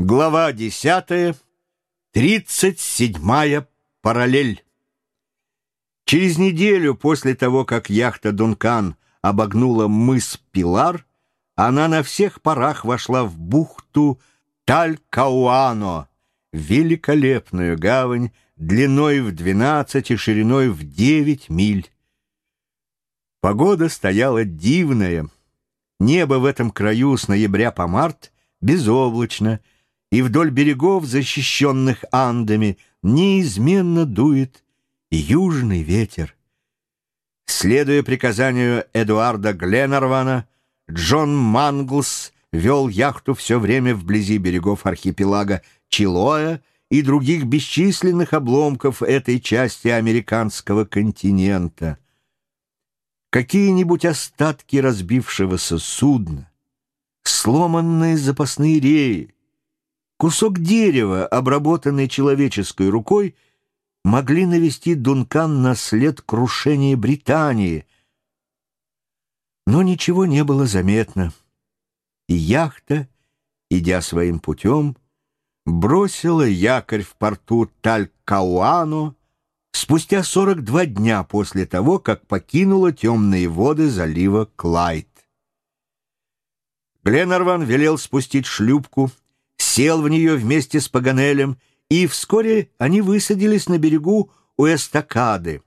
Глава 10. 37 параллель. Через неделю после того, как яхта «Дункан» обогнула мыс Пилар, она на всех парах вошла в бухту Талькауано, великолепную гавань длиной в 12 и шириной в 9 миль. Погода стояла дивная. Небо в этом краю с ноября по март безоблачно, и вдоль берегов, защищенных Андами, неизменно дует южный ветер. Следуя приказанию Эдуарда Гленарвана, Джон Манглс вел яхту все время вблизи берегов архипелага Чилоя и других бесчисленных обломков этой части американского континента. Какие-нибудь остатки разбившегося судна, сломанные запасные реи, кусок дерева, обработанный человеческой рукой, могли навести Дункан на след крушения Британии. Но ничего не было заметно, и яхта, идя своим путем, бросила якорь в порту Талькауано спустя 42 дня после того, как покинула темные воды залива Клайд. Гленарван велел спустить шлюпку, сел в нее вместе с Паганелем, и вскоре они высадились на берегу у эстакады.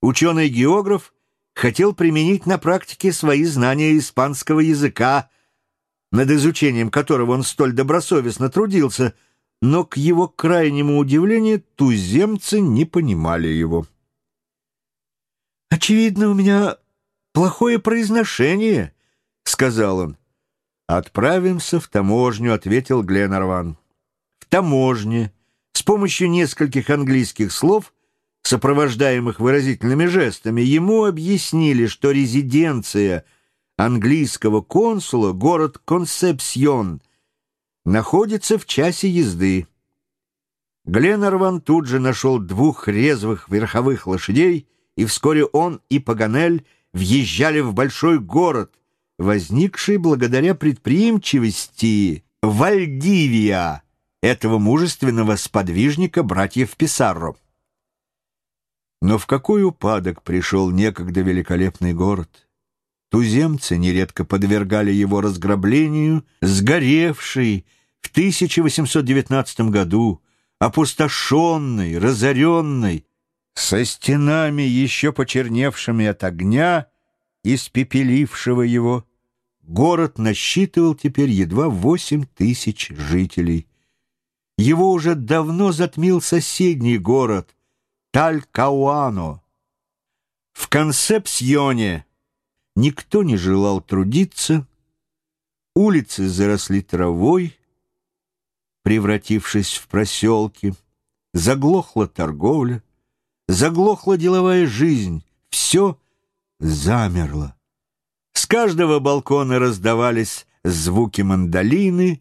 Ученый-географ хотел применить на практике свои знания испанского языка, над изучением которого он столь добросовестно трудился, но, к его крайнему удивлению, туземцы не понимали его. «Очевидно, у меня плохое произношение», — сказал он. «Отправимся в таможню», — ответил Гленарван. В таможне с помощью нескольких английских слов, сопровождаемых выразительными жестами, ему объяснили, что резиденция английского консула, город Консепсьон, находится в часе езды. Гленарван тут же нашел двух резвых верховых лошадей, и вскоре он и Паганель въезжали в большой город — возникший благодаря предприимчивости Вальдивия, этого мужественного сподвижника братьев Писарро. Но в какой упадок пришел некогда великолепный город? Туземцы нередко подвергали его разграблению, сгоревший в 1819 году, опустошенный, разоренный, со стенами, еще почерневшими от огня, испепелившего его, город насчитывал теперь едва восемь тысяч жителей. Его уже давно затмил соседний город Талькауано. В Консепсьоне никто не желал трудиться, улицы заросли травой, превратившись в проселки, заглохла торговля, заглохла деловая жизнь, все — замерло. С каждого балкона раздавались звуки мандолины,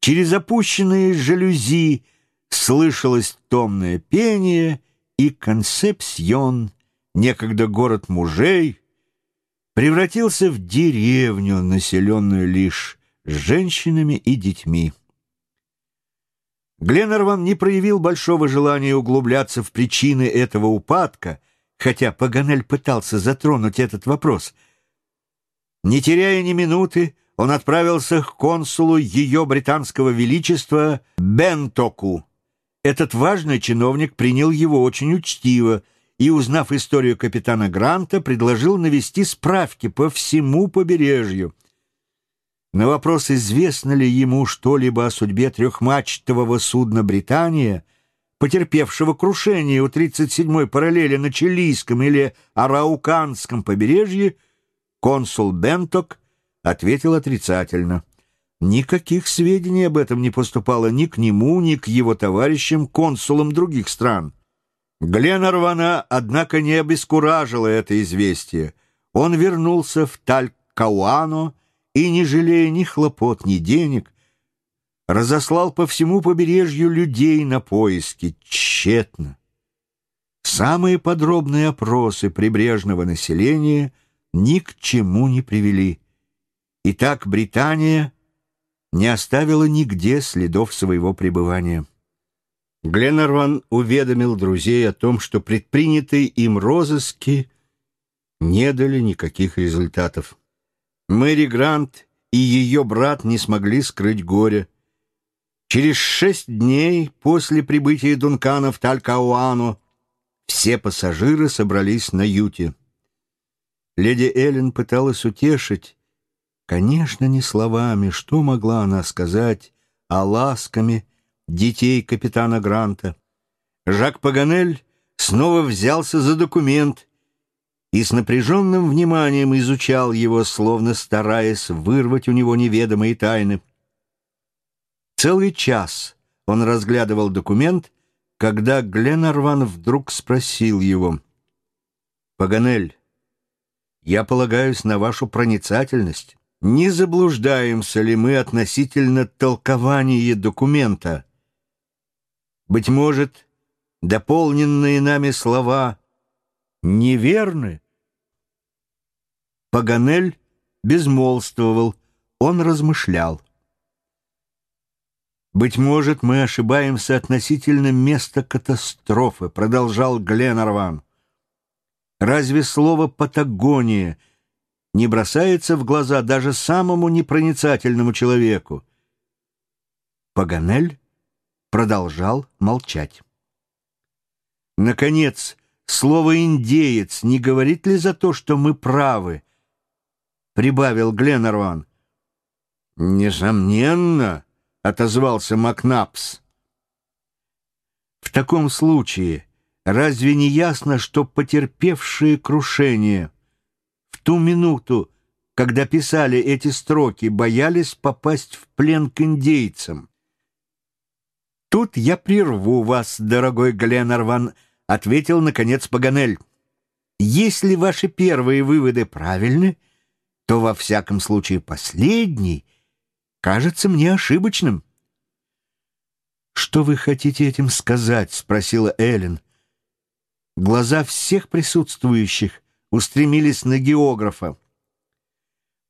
через опущенные жалюзи слышалось томное пение, и Консепсьон, некогда город мужей, превратился в деревню, населенную лишь женщинами и детьми. Гленнерван не проявил большого желания углубляться в причины этого упадка — хотя Паганель пытался затронуть этот вопрос. Не теряя ни минуты, он отправился к консулу ее британского величества Бентоку. Этот важный чиновник принял его очень учтиво и, узнав историю капитана Гранта, предложил навести справки по всему побережью. На вопрос, известно ли ему что-либо о судьбе трехмачтового судна «Британия», потерпевшего крушение у 37-й параллели на Чилийском или Арауканском побережье, консул Бенток ответил отрицательно. Никаких сведений об этом не поступало ни к нему, ни к его товарищам, консулам других стран. Гленарвана, однако, не обескуражило это известие. Он вернулся в Талькауано и, не жалея ни хлопот, ни денег, разослал по всему побережью людей на поиски, тщетно. Самые подробные опросы прибрежного населения ни к чему не привели. Итак, Британия не оставила нигде следов своего пребывания. Гленнерван уведомил друзей о том, что предпринятые им розыски не дали никаких результатов. Мэри Грант и ее брат не смогли скрыть горе. Через шесть дней после прибытия Дункана в Талькауану все пассажиры собрались на юте. Леди Эллен пыталась утешить, конечно, не словами, что могла она сказать, а ласками детей капитана Гранта. Жак Паганель снова взялся за документ и с напряженным вниманием изучал его, словно стараясь вырвать у него неведомые тайны. Целый час он разглядывал документ, когда Гленарван вдруг спросил его, «Паганель, я полагаюсь на вашу проницательность. Не заблуждаемся ли мы относительно толкования документа?» Быть может, дополненные нами слова неверны? Паганель безмолвствовал, он размышлял. «Быть может, мы ошибаемся относительно места катастрофы», — продолжал Гленарван. «Разве слово «Патагония» не бросается в глаза даже самому непроницательному человеку?» Паганель продолжал молчать. Наконец, слово «индеец» не говорит ли за то, что мы правы? Прибавил Гленнерван. Несомненно, отозвался Макнапс. В таком случае, разве не ясно, что потерпевшие крушение в ту минуту, когда писали эти строки, боялись попасть в плен к индейцам? «Тут я прерву вас, дорогой Гленнерван», — ответил, наконец, Паганель. «Если ваши первые выводы правильны, то, во всяком случае, последний кажется мне ошибочным». «Что вы хотите этим сказать?» — спросила Эллен. Глаза всех присутствующих устремились на географа.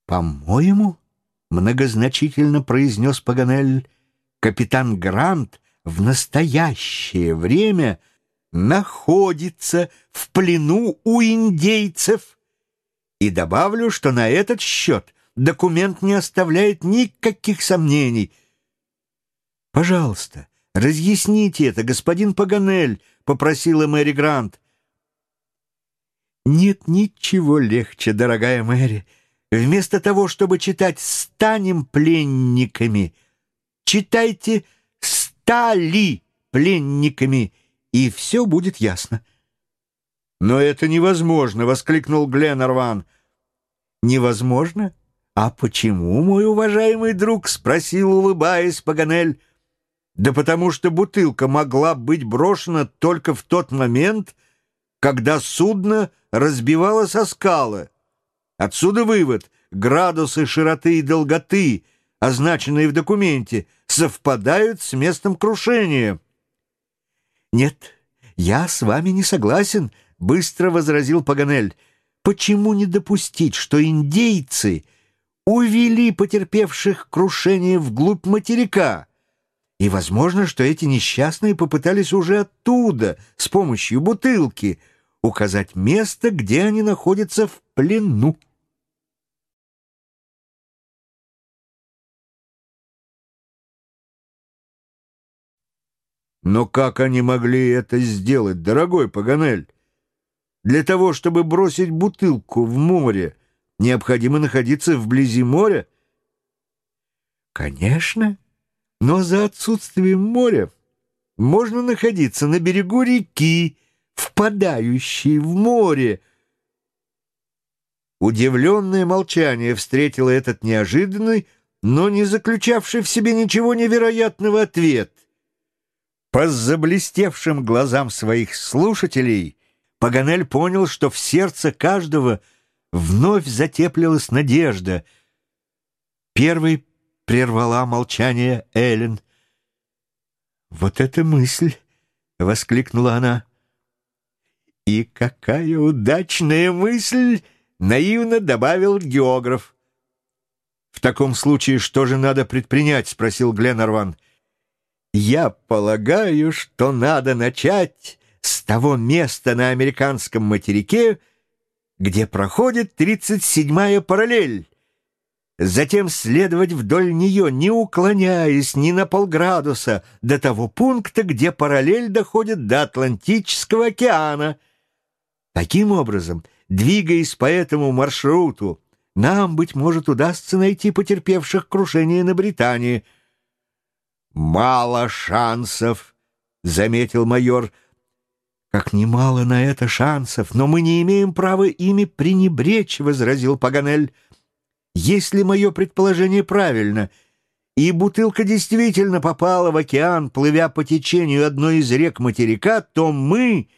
«По-моему», — многозначительно произнес Паганель, — «капитан Грант в настоящее время находится в плену у индейцев. И добавлю, что на этот счет документ не оставляет никаких сомнений. «Пожалуйста, разъясните это, господин Паганель», — попросила Мэри Грант. «Нет ничего легче, дорогая Мэри. Вместо того, чтобы читать «станем пленниками», читайте стали пленниками, и все будет ясно. «Но это невозможно!» — воскликнул Гленнерван. «Невозможно? А почему, мой уважаемый друг?» — спросил, улыбаясь Паганель. «Да потому что бутылка могла быть брошена только в тот момент, когда судно разбивалось о скалы. Отсюда вывод — градусы широты и долготы, означенные в документе — совпадают с местом крушения. «Нет, я с вами не согласен», — быстро возразил Паганель. «Почему не допустить, что индейцы увели потерпевших крушение вглубь материка?» И возможно, что эти несчастные попытались уже оттуда, с помощью бутылки, указать место, где они находятся в плену. Но как они могли это сделать, дорогой Паганель? Для того, чтобы бросить бутылку в море, необходимо находиться вблизи моря? Конечно, но за отсутствием моря можно находиться на берегу реки, впадающей в море. Удивленное молчание встретило этот неожиданный, но не заключавший в себе ничего невероятного ответ. По заблестевшим глазам своих слушателей Паганель понял, что в сердце каждого вновь затеплилась надежда. Первый прервала молчание Эллен. «Вот эта мысль!» — воскликнула она. «И какая удачная мысль!» — наивно добавил географ. В таком случае что же надо предпринять?» — спросил Гленарван. «Я полагаю, что надо начать с того места на американском материке, где проходит 37-я параллель. Затем следовать вдоль нее, не уклоняясь ни на полградуса, до того пункта, где параллель доходит до Атлантического океана. Таким образом, двигаясь по этому маршруту, нам, быть может, удастся найти потерпевших крушение на Британии. «Мало шансов», — заметил майор, — «Как немало на это шансов, но мы не имеем права ими пренебречь», — возразил Паганель. «Если мое предположение правильно, и бутылка действительно попала в океан, плывя по течению одной из рек материка, то мы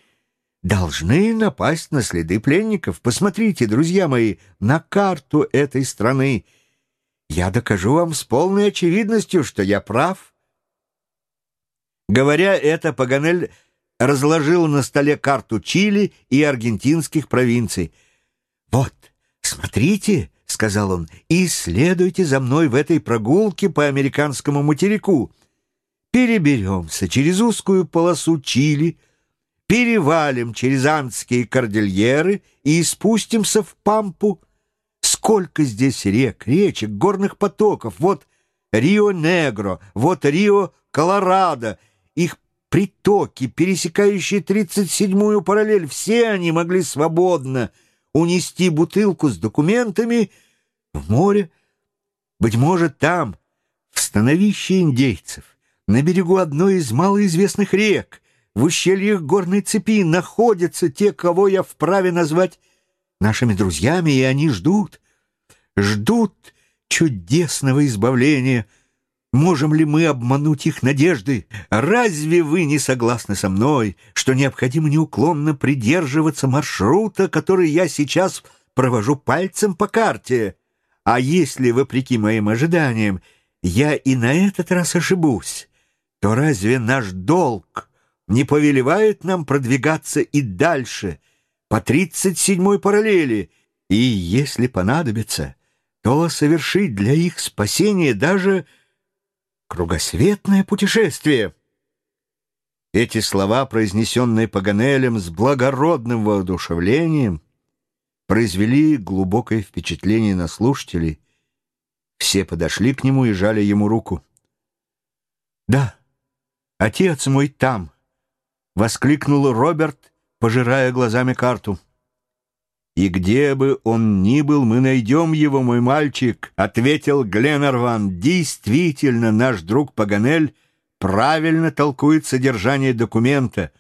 должны напасть на следы пленников. Посмотрите, друзья мои, на карту этой страны. Я докажу вам с полной очевидностью, что я прав». Говоря это, Паганель разложил на столе карту Чили и аргентинских провинций. «Вот, смотрите», — сказал он, — «и следуйте за мной в этой прогулке по американскому материку. Переберемся через узкую полосу Чили, перевалим через Андские кордильеры и спустимся в Пампу. Сколько здесь рек, речек, горных потоков, вот Рио-Негро, вот Рио-Колорадо, их притоки, пересекающие 37-ю параллель, все они могли свободно унести бутылку с документами в море. Быть может, там, в становище индейцев, на берегу одной из малоизвестных рек, в ущельях горной цепи находятся те, кого я вправе назвать нашими друзьями, и они ждут, ждут чудесного избавления — Можем ли мы обмануть их надежды? Разве вы не согласны со мной, что необходимо неуклонно придерживаться маршрута, который я сейчас провожу пальцем по карте? А если, вопреки моим ожиданиям, я и на этот раз ошибусь, то разве наш долг не повелевает нам продвигаться и дальше, по тридцать седьмой параллели, и, если понадобится, то совершить для их спасения даже Кругосветное путешествие. Эти слова, произнесенные Паганелем с благородным воодушевлением, произвели глубокое впечатление на слушателей. Все подошли к нему и жали ему руку. «Да, отец мой там!» — воскликнул Роберт, пожирая глазами карту. «И где бы он ни был, мы найдем его, мой мальчик», — ответил Гленарван. «Действительно, наш друг Паганель правильно толкует содержание документа,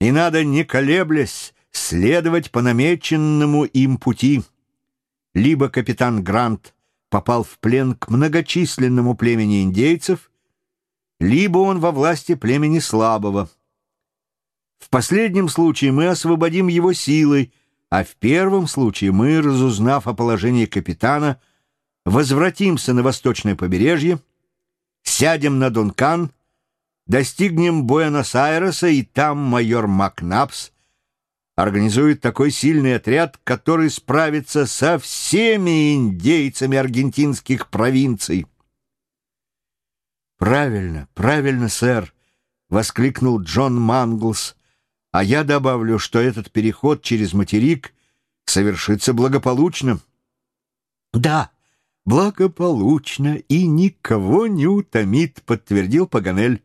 и надо, не колеблясь, следовать по намеченному им пути. Либо капитан Грант попал в плен к многочисленному племени индейцев, либо он во власти племени слабого. В последнем случае мы освободим его силой, а в первом случае мы, разузнав о положении капитана, возвратимся на восточное побережье, сядем на Дункан, достигнем Буэнос-Айреса, и там майор Макнапс организует такой сильный отряд, который справится со всеми индейцами аргентинских провинций. «Правильно, правильно, сэр!» — воскликнул Джон Манглс — а я добавлю, что этот переход через материк совершится благополучно. Да, благополучно и никого не утомит, подтвердил Паганель.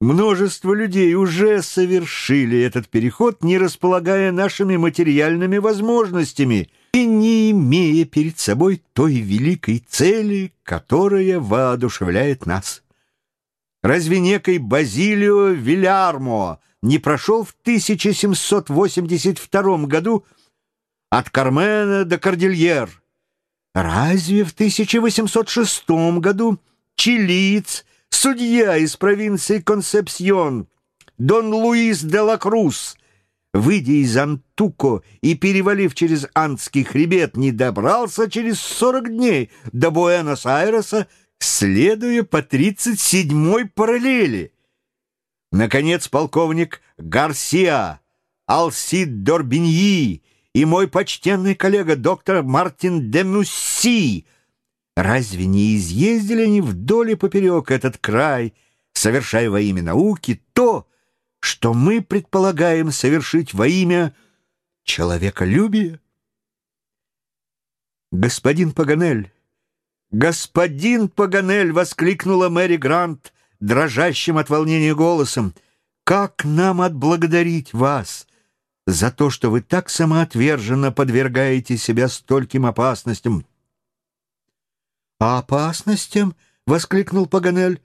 Множество людей уже совершили этот переход, не располагая нашими материальными возможностями и не имея перед собой той великой цели, которая воодушевляет нас. Разве некий Базилио Вилярмо не прошел в 1782 году от Кармена до Кордильер? Разве в 1806 году чилиец, судья из провинции Консепсьон, Дон Луис де ла Круз, выйдя из Антуко и перевалив через Андский хребет, не добрался через 40 дней до Буэнос-Айреса, следуя по 37-й параллели? Наконец, полковник Гарсиа, Алсид Дорбиньи и мой почтенный коллега доктор Мартин де Мусси Разве не изъездили они вдоль и поперек этот край, совершая во имя науки то, что мы предполагаем совершить во имя человеколюбия? «Господин Паганель! Господин Паганель!» — воскликнула Мэри Грант дрожащим от волнения голосом. «Как нам отблагодарить вас за то, что вы так самоотверженно подвергаете себя стольким опасностям?» «Опасностям?» — воскликнул Паганель.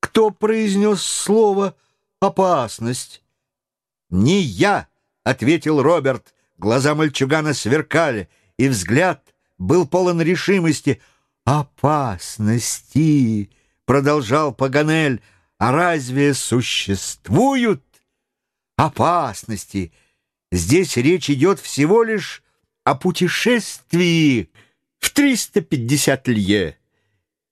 «Кто произнес слово «опасность»?» «Не я!» — ответил Роберт. Глаза мальчугана сверкали, и взгляд был полон решимости. «Опасности!» — продолжал Паганель. «А разве существуют опасности? Здесь речь идет всего лишь о путешествии в 350 лье.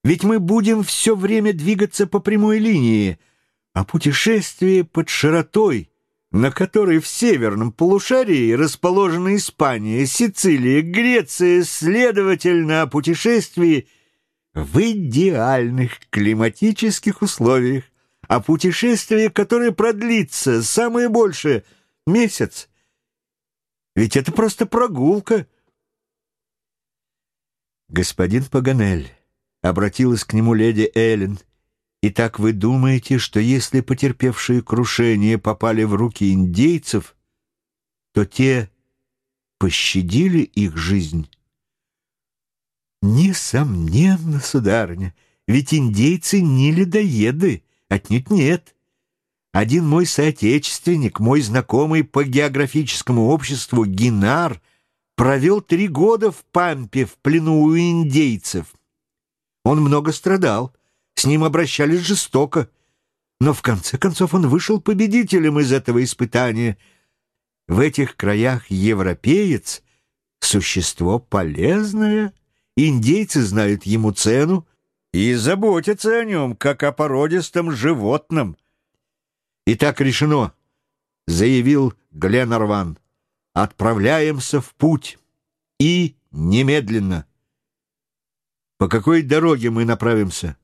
Ведь мы будем все время двигаться по прямой линии, а путешествие под широтой на которой в северном полушарии расположены Испания, Сицилия, Греция, следовательно, о путешествии в идеальных климатических условиях, о путешествии, которое продлится самое большее месяц. Ведь это просто прогулка. Господин Паганель, обратилась к нему леди Эллен, — Итак, вы думаете, что если потерпевшие крушение попали в руки индейцев, то те пощадили их жизнь? Несомненно, сударыня, ведь индейцы не ледоеды, отнюдь нет. Один мой соотечественник, мой знакомый по географическому обществу Гинар, провел три года в Пампе в плену у индейцев. Он много страдал. С ним обращались жестоко. Но в конце концов он вышел победителем из этого испытания. В этих краях европеец — существо полезное. Индейцы знают ему цену и заботятся о нем, как о породистом животном. «И так решено», — заявил Гленарван. «Отправляемся в путь. И немедленно». «По какой дороге мы направимся?»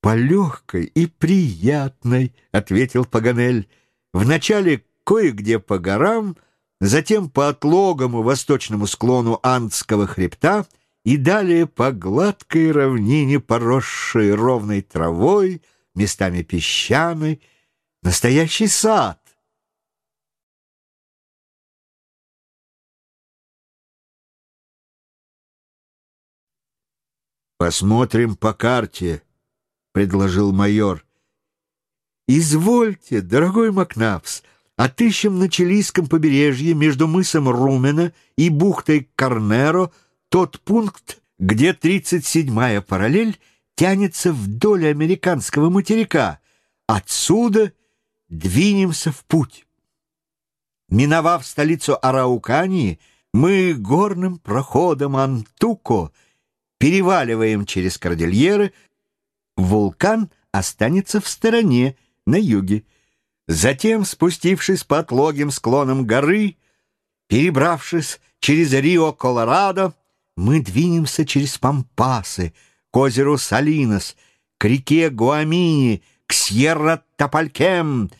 «По легкой и приятной», — ответил Паганель. «Вначале кое-где по горам, затем по отлогому восточному склону Андского хребта и далее по гладкой равнине, поросшей ровной травой, местами песчаной, настоящий сад». «Посмотрим по карте», предложил майор. «Извольте, дорогой Макнапс, отыщем на чилийском побережье между мысом Румена и бухтой Карнеро тот пункт, где 37-я параллель тянется вдоль американского материка. Отсюда двинемся в путь. Миновав столицу Араукании, мы горным проходом Антуко переваливаем через кордильеры, вулкан останется в стороне, на юге. Затем, спустившись по отлогим склонам горы, перебравшись через Рио-Колорадо, мы двинемся через Пампасы, к озеру Салинос, к реке Гуамини, к Сьерра-Топалькем.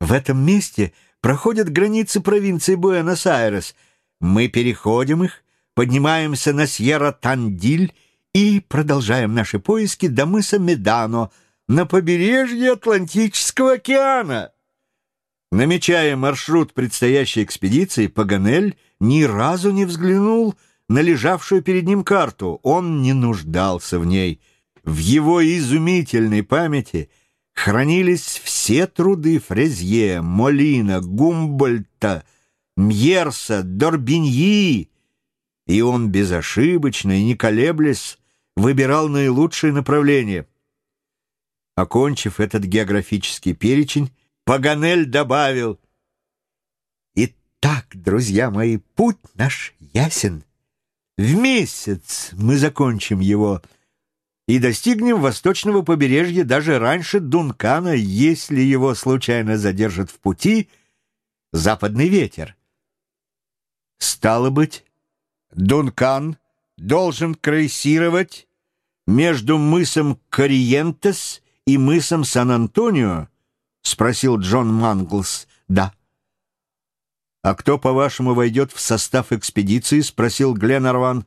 В этом месте проходят границы провинции Буэнос-Айрес. Мы переходим их, поднимаемся на Сьерра-Тандиль и продолжаем наши поиски до мыса Медано на побережье Атлантического океана. Намечая маршрут предстоящей экспедиции, Паганель ни разу не взглянул на лежавшую перед ним карту. Он не нуждался в ней. В его изумительной памяти хранились все труды Фрезье, Молина, Гумбольта, Мьерса, Дорбиньи, и он безошибочно и не колеблясь выбирал наилучшее направление. Окончив этот географический перечень, Паганель добавил «Итак, друзья мои, путь наш ясен. В месяц мы закончим его» и достигнем восточного побережья даже раньше Дункана, если его случайно задержит в пути западный ветер. Стало быть, Дункан должен крейсировать между мысом Кориентес и мысом Сан-Антонио?» — спросил Джон Манглс. «Да». «А кто, по-вашему, войдет в состав экспедиции?» — спросил Гленарван.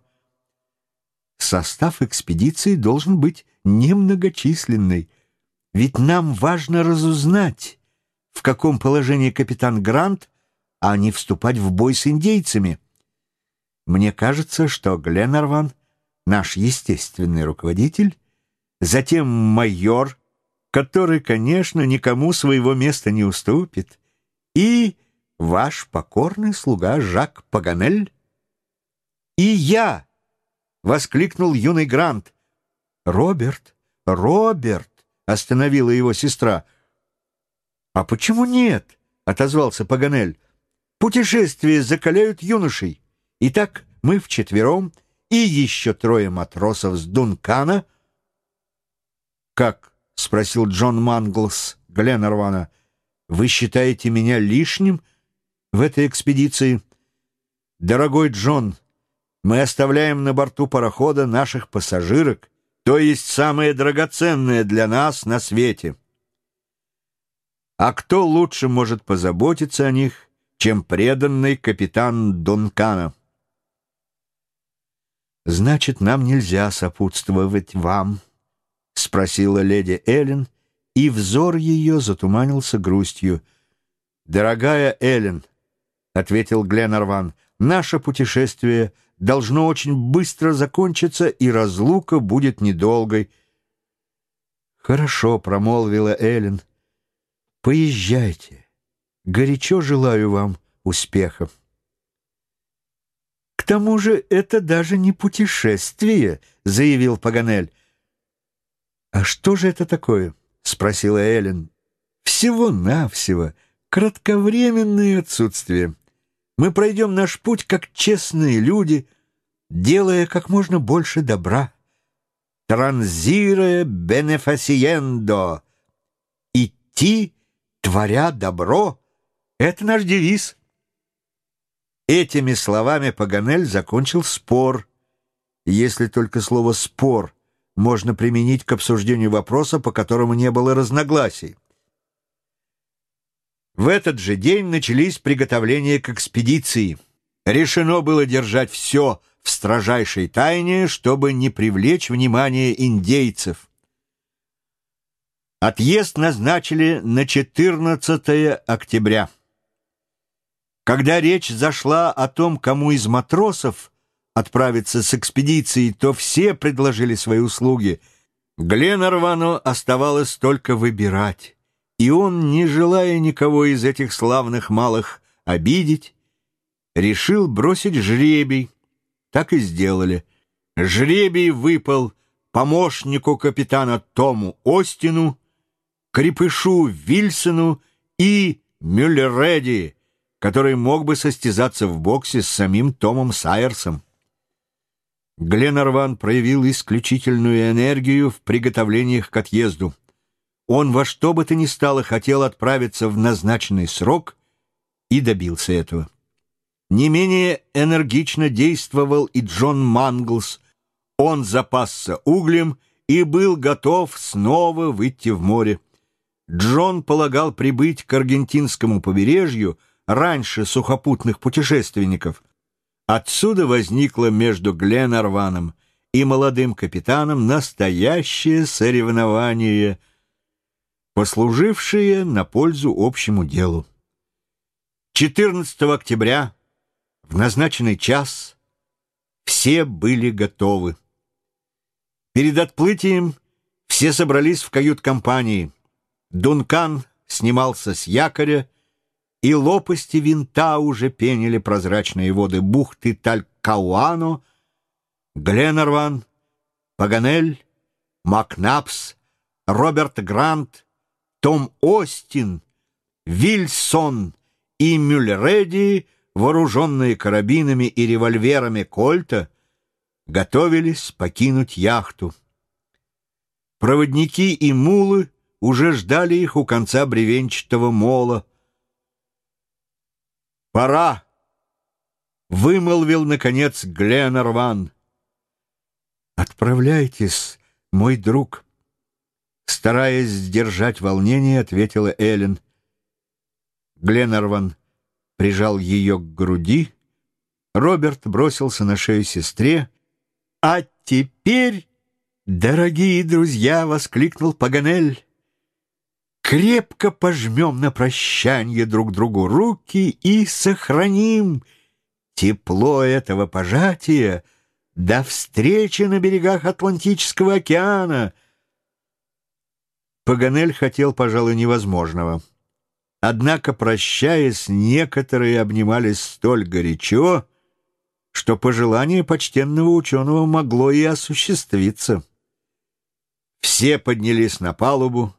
«Состав экспедиции должен быть немногочисленный, ведь нам важно разузнать, в каком положении капитан Грант, а не вступать в бой с индейцами. Мне кажется, что Гленарван — наш естественный руководитель, затем майор, который, конечно, никому своего места не уступит, и ваш покорный слуга Жак Паганель. «И я!» — воскликнул юный Грант. «Роберт, Роберт!» — остановила его сестра. «А почему нет?» — отозвался Паганель. «Путешествия закаляют юношей. Итак, мы вчетвером и еще трое матросов с Дункана». «Как?» — спросил Джон Манглс Гленнервана. «Вы считаете меня лишним в этой экспедиции?» «Дорогой Джон, мы оставляем на борту парохода наших пассажирок, то есть самое драгоценное для нас на свете. А кто лучше может позаботиться о них, чем преданный капитан Дункана?» «Значит, нам нельзя сопутствовать вам?» — спросила леди Эллен, и взор ее затуманился грустью. «Дорогая Эллен», — ответил Гленарван, — «наше путешествие должно очень быстро закончиться, и разлука будет недолгой». «Хорошо», — промолвила Эллен, — «поезжайте. Горячо желаю вам успехов» тому же это даже не путешествие», — заявил Паганель. «А что же это такое?» — спросила Эллен. «Всего-навсего кратковременное отсутствие. Мы пройдем наш путь как честные люди, делая как можно больше добра. Транзире бенефасиендо. Идти, творя добро — это наш девиз». Этими словами Паганель закончил спор, если только слово «спор» можно применить к обсуждению вопроса, по которому не было разногласий. В этот же день начались приготовления к экспедиции. Решено было держать все в строжайшей тайне, чтобы не привлечь внимание индейцев. Отъезд назначили на 14 октября. Когда речь зашла о том, кому из матросов отправиться с экспедицией, то все предложили свои услуги. Гленарвану оставалось только выбирать, и он, не желая никого из этих славных малых обидеть, решил бросить жребий. Так и сделали. Жребий выпал помощнику капитана Тому Остину, крепышу Вильсону и Мюллереди, который мог бы состязаться в боксе с самим Томом Сайерсом. Гленарван проявил исключительную энергию в приготовлениях к отъезду. Он во что бы то ни стало хотел отправиться в назначенный срок и добился этого. Не менее энергично действовал и Джон Манглс. Он запасся углем и был готов снова выйти в море. Джон полагал прибыть к аргентинскому побережью раньше сухопутных путешественников. Отсюда возникло между Гленарваном и молодым капитаном настоящее соревнование, послужившее на пользу общему делу. 14 октября в назначенный час все были готовы. Перед отплытием все собрались в кают-компании. Дункан снимался с якоря, и лопасти винта уже пенили прозрачные воды бухты Талькауано, Гленарван, Паганель, Макнапс, Роберт Грант, Том Остин, Вильсон и Мюллереди, вооруженные карабинами и револьверами Кольта, готовились покинуть яхту. Проводники и мулы уже ждали их у конца бревенчатого мола, «Пора!» — вымолвил, наконец, Гленнерван. «Отправляйтесь, мой друг», — стараясь сдержать волнение, ответила Эллен. Гленнерван прижал ее к груди, Роберт бросился на шею сестре. «А теперь, дорогие друзья!» — воскликнул Паганель. «Крепко пожмем на прощание друг другу руки и сохраним тепло этого пожатия до встречи на берегах Атлантического океана». Паганель хотел, пожалуй, невозможного. Однако, прощаясь, некоторые обнимались столь горячо, что пожелание почтенного ученого могло и осуществиться. Все поднялись на палубу,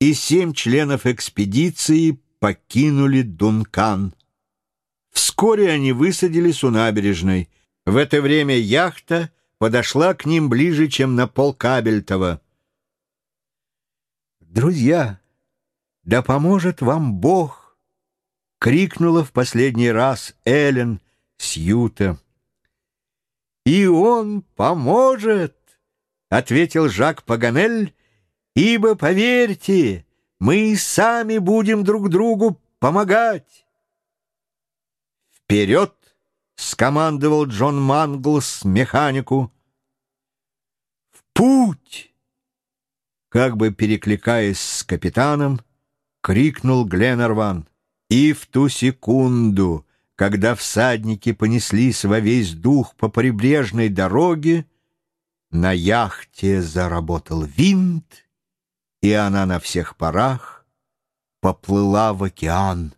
и семь членов экспедиции покинули Дункан. Вскоре они высадились у набережной. В это время яхта подошла к ним ближе, чем на полкабельтова. «Друзья, да поможет вам Бог!» — крикнула в последний раз Эллен, Сьюта. «И он поможет!» — ответил Жак Паганель, «ибо, поверьте, мы сами будем друг другу помогать». «Вперед!» — скомандовал Джон Манглс механику. «В путь!» Как бы перекликаясь с капитаном, крикнул Гленнерван. И в ту секунду, когда всадники понеслись во весь дух по прибрежной дороге, на яхте заработал винт, и она на всех парах поплыла в океан.